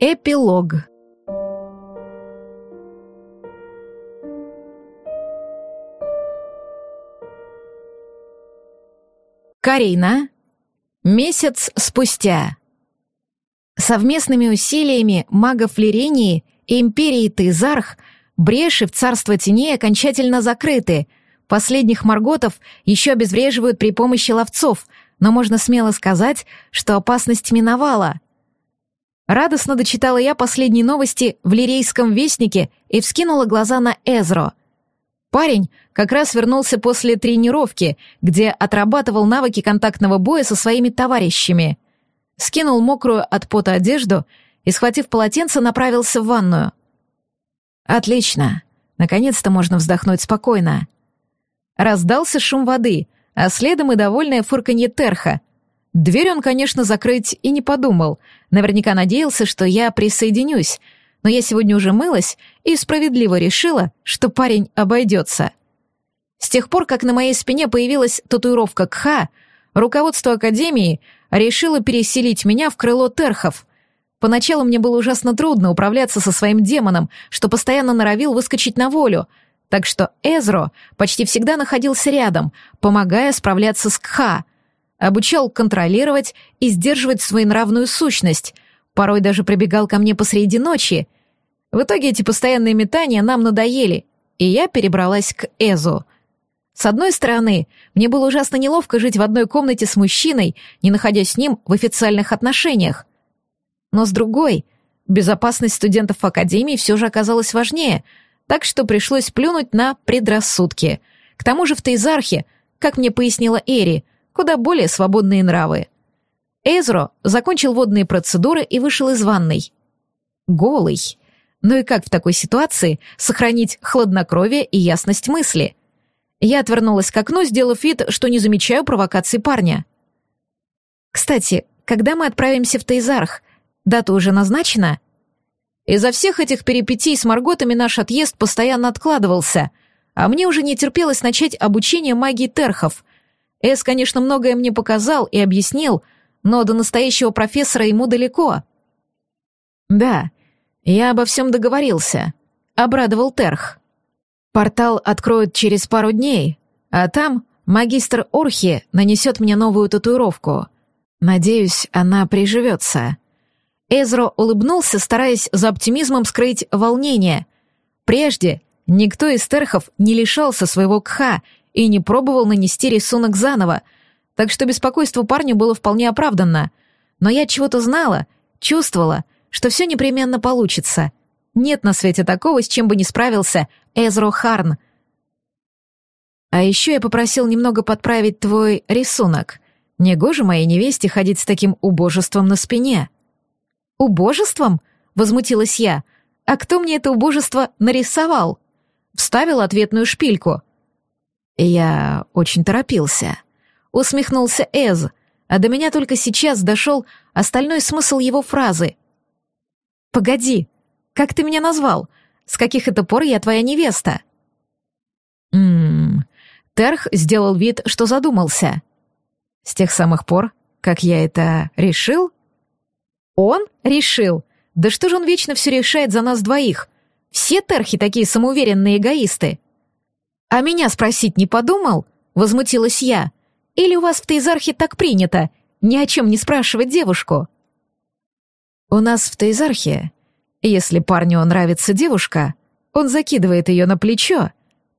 Эпилог Карина. Месяц спустя. Совместными усилиями магов Лирении и Империи Тейзарх бреши в царство теней окончательно закрыты. Последних марготов еще обезвреживают при помощи ловцов, но можно смело сказать, что опасность миновала. Радостно дочитала я последние новости в Лирейском вестнике и вскинула глаза на Эзро. Парень как раз вернулся после тренировки, где отрабатывал навыки контактного боя со своими товарищами. Скинул мокрую от пота одежду и, схватив полотенце, направился в ванную. «Отлично. Наконец-то можно вздохнуть спокойно». Раздался шум воды, а следом и довольное фырканье Терха. Дверь он, конечно, закрыть и не подумал. Наверняка надеялся, что я присоединюсь, но я сегодня уже мылась и справедливо решила, что парень обойдется. С тех пор, как на моей спине появилась татуировка Кха, руководство Академии решило переселить меня в крыло Терхов. Поначалу мне было ужасно трудно управляться со своим демоном, что постоянно норовил выскочить на волю, так что Эзро почти всегда находился рядом, помогая справляться с Кха, обучал контролировать и сдерживать свою нравную сущность, порой даже прибегал ко мне посреди ночи. В итоге эти постоянные метания нам надоели, и я перебралась к Эзу. С одной стороны, мне было ужасно неловко жить в одной комнате с мужчиной, не находясь с ним в официальных отношениях. Но с другой, безопасность студентов Академии все же оказалась важнее, так что пришлось плюнуть на предрассудки. К тому же в Тейзархе, как мне пояснила Эри, куда более свободные нравы. Эзро закончил водные процедуры и вышел из ванной. Голый. Ну и как в такой ситуации сохранить хладнокровие и ясность мысли? Я отвернулась к окну, сделав вид, что не замечаю провокации парня. «Кстати, когда мы отправимся в Тейзарх? Дата уже назначена?» Из-за всех этих перипетий с Марготами наш отъезд постоянно откладывался, а мне уже не терпелось начать обучение магии терхов. Эс, конечно, многое мне показал и объяснил, но до настоящего профессора ему далеко. «Да, я обо всем договорился», — обрадовал Терх. «Портал откроют через пару дней, а там магистр Орхи нанесет мне новую татуировку. Надеюсь, она приживется». Эзро улыбнулся, стараясь за оптимизмом скрыть волнение. Прежде никто из терхов не лишался своего кха и не пробовал нанести рисунок заново, так что беспокойство парню было вполне оправданно. Но я чего-то знала, чувствовала, что все непременно получится. Нет на свете такого, с чем бы не справился Эзро Харн. А еще я попросил немного подправить твой рисунок. Негоже моей невесте ходить с таким убожеством на спине. «Убожеством?» — возмутилась я. «А кто мне это убожество нарисовал?» Вставил ответную шпильку. «Я очень торопился», — усмехнулся Эз, а до меня только сейчас дошел остальной смысл его фразы. «Погоди, как ты меня назвал? С каких это пор я твоя невеста?» «Ммм...» Терх сделал вид, что задумался. «С тех самых пор, как я это решил?» Он решил. Да что же он вечно все решает за нас двоих? Все терхи такие самоуверенные эгоисты. А меня спросить не подумал? Возмутилась я. Или у вас в Тейзархе так принято, ни о чем не спрашивать девушку? У нас в Тейзархе, если парню нравится девушка, он закидывает ее на плечо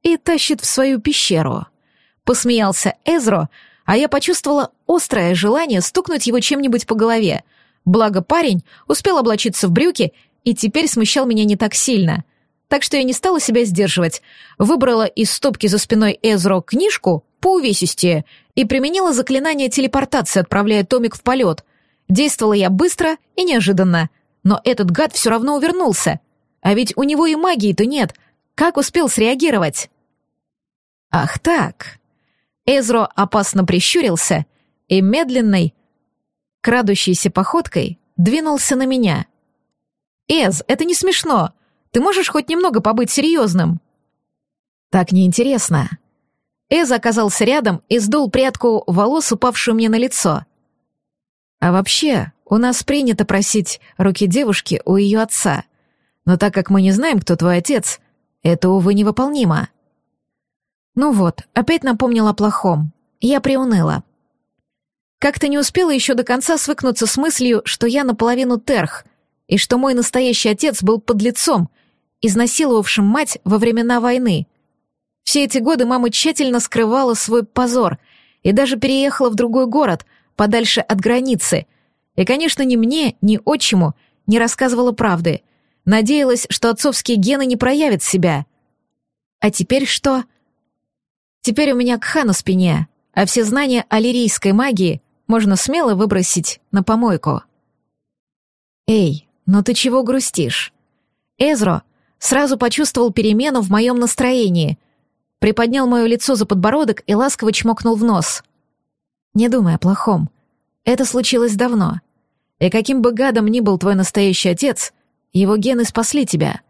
и тащит в свою пещеру. Посмеялся Эзро, а я почувствовала острое желание стукнуть его чем-нибудь по голове — Благо парень успел облачиться в брюки и теперь смущал меня не так сильно. Так что я не стала себя сдерживать, выбрала из стопки за спиной Эзро книжку по увесистее и применила заклинание телепортации, отправляя Томик в полет. Действовала я быстро и неожиданно, но этот гад все равно увернулся. А ведь у него и магии-то нет. Как успел среагировать? Ах так. Эзро опасно прищурился и медленной, крадущейся походкой, двинулся на меня. «Эз, это не смешно. Ты можешь хоть немного побыть серьезным?» «Так неинтересно». Эз оказался рядом и сдул прядку волос, упавшую мне на лицо. «А вообще, У нас принято просить руки девушки у ее отца. Но так как мы не знаем, кто твой отец, это, увы, невыполнимо. Ну вот, опять напомнил о плохом. Я приуныла. Как-то не успела еще до конца свыкнуться с мыслью, что я наполовину терх, и что мой настоящий отец был подлецом, изнасиловавшим мать во времена войны. Все эти годы мама тщательно скрывала свой позор и даже переехала в другой город, подальше от границы — и, конечно, ни мне, ни отчиму не рассказывала правды. Надеялась, что отцовские гены не проявят себя. А теперь что? Теперь у меня кха на спине, а все знания о лирийской магии можно смело выбросить на помойку. «Эй, ну ты чего грустишь?» Эзро сразу почувствовал перемену в моем настроении, приподнял мое лицо за подбородок и ласково чмокнул в нос. «Не думай о плохом. Это случилось давно. И каким бы гадом ни был твой настоящий отец, его гены спасли тебя.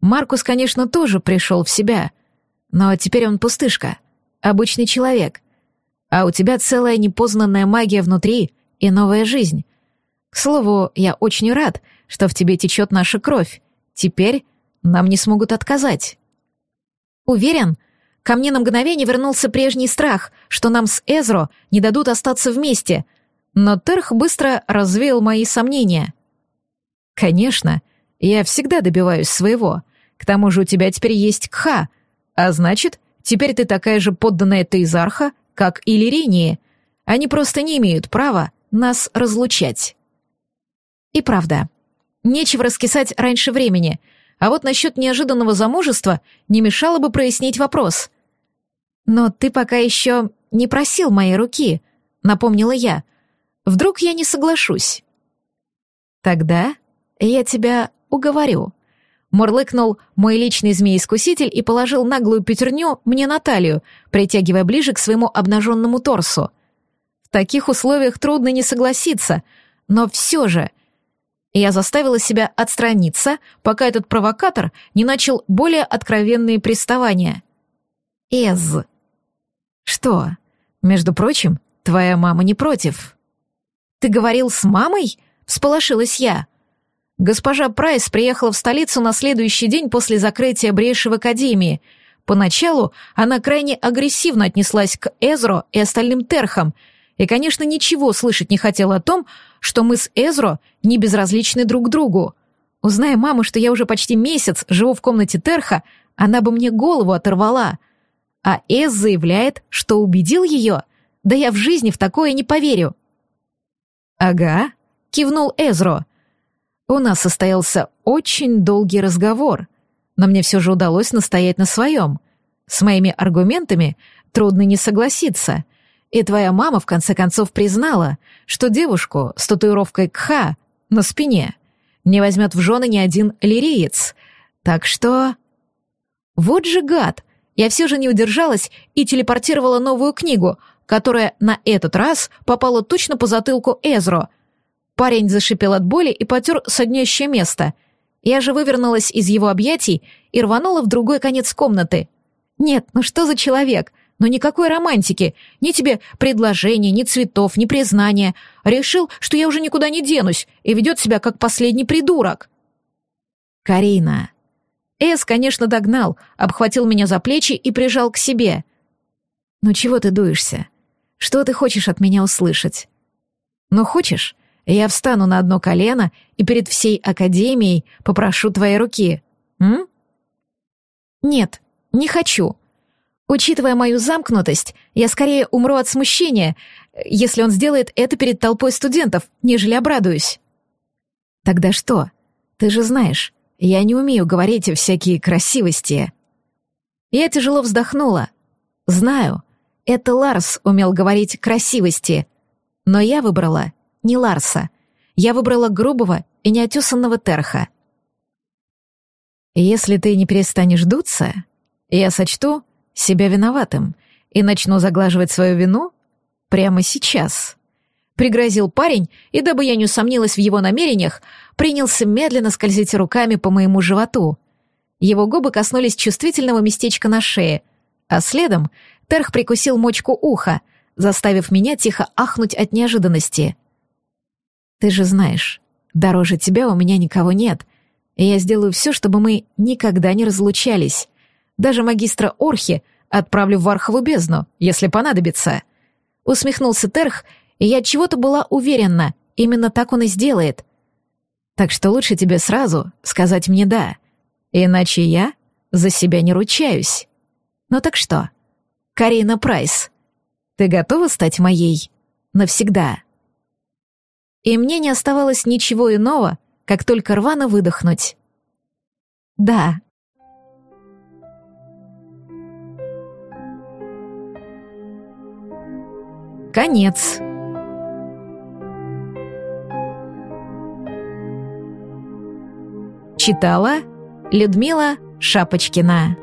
Маркус, конечно, тоже пришел в себя, но теперь он пустышка, обычный человек. А у тебя целая непознанная магия внутри и новая жизнь. К слову, я очень рад, что в тебе течет наша кровь. Теперь нам не смогут отказать. Уверен, ко мне на мгновение вернулся прежний страх, что нам с Эзро не дадут остаться вместе — но Терх быстро развеял мои сомнения. «Конечно, я всегда добиваюсь своего. К тому же у тебя теперь есть Кха, а значит, теперь ты такая же подданная Тейзарха, как и Лиринии. Они просто не имеют права нас разлучать». И правда, нечего раскисать раньше времени, а вот насчет неожиданного замужества не мешало бы прояснить вопрос. «Но ты пока еще не просил моей руки», — напомнила я, Вдруг я не соглашусь? Тогда я тебя уговорю. Мурлыкнул мой личный змей-искуситель и положил наглую пятерню мне на талию, притягивая ближе к своему обнаженному торсу. В таких условиях трудно не согласиться, но все же... Я заставила себя отстраниться, пока этот провокатор не начал более откровенные приставания. Эз. Что? Между прочим, твоя мама не против. «Ты говорил с мамой?» — всполошилась я. Госпожа Прайс приехала в столицу на следующий день после закрытия бреши в академии. Поначалу она крайне агрессивно отнеслась к Эзро и остальным терхам, и, конечно, ничего слышать не хотела о том, что мы с Эзро не безразличны друг другу. Узная мама, что я уже почти месяц живу в комнате Терха, она бы мне голову оторвала. А Эз заявляет, что убедил ее. Да я в жизни в такое не поверю. «Ага», — кивнул Эзро. «У нас состоялся очень долгий разговор, но мне все же удалось настоять на своем. С моими аргументами трудно не согласиться. И твоя мама в конце концов признала, что девушку с татуировкой «Кха» на спине не возьмет в жены ни один лириец. Так что... Вот же гад! Я все же не удержалась и телепортировала новую книгу — которая на этот раз попала точно по затылку Эзро. Парень зашипел от боли и потер соднящее место. Я же вывернулась из его объятий и рванула в другой конец комнаты. Нет, ну что за человек? Ну никакой романтики. Ни тебе предложения, ни цветов, ни признания. Решил, что я уже никуда не денусь и ведет себя как последний придурок. Карина. Эс, конечно, догнал, обхватил меня за плечи и прижал к себе. «Ну чего ты дуешься? Что ты хочешь от меня услышать? Ну, хочешь, я встану на одно колено и перед всей академией попрошу твоей руки, м? Нет, не хочу. Учитывая мою замкнутость, я скорее умру от смущения, если он сделает это перед толпой студентов, нежели обрадуюсь. Тогда что? Ты же знаешь, я не умею говорить всякие красивости. Я тяжело вздохнула. Знаю, это Ларс умел говорить красивости. Но я выбрала не Ларса. Я выбрала грубого и неотесанного Терха. Если ты не перестанешь дуться, я сочту себя виноватым и начну заглаживать свою вину прямо сейчас. Пригрозил парень, и дабы я не усомнилась в его намерениях, принялся медленно скользить руками по моему животу. Его губы коснулись чувствительного местечка на шее, а следом Терх прикусил мочку уха, заставив меня тихо ахнуть от неожиданности. Ты же знаешь, дороже тебя у меня никого нет, и я сделаю все, чтобы мы никогда не разлучались. Даже магистра Орхи отправлю в Архову бездну, если понадобится. Усмехнулся Терх, и я чего-то была уверена, именно так он и сделает. Так что лучше тебе сразу сказать мне «да», иначе я за себя не ручаюсь. Ну так что, Карина Прайс, ты готова стать моей навсегда?» И мне не оставалось ничего иного, как только рвано выдохнуть. «Да». Конец. Читала Людмила Шапочкина.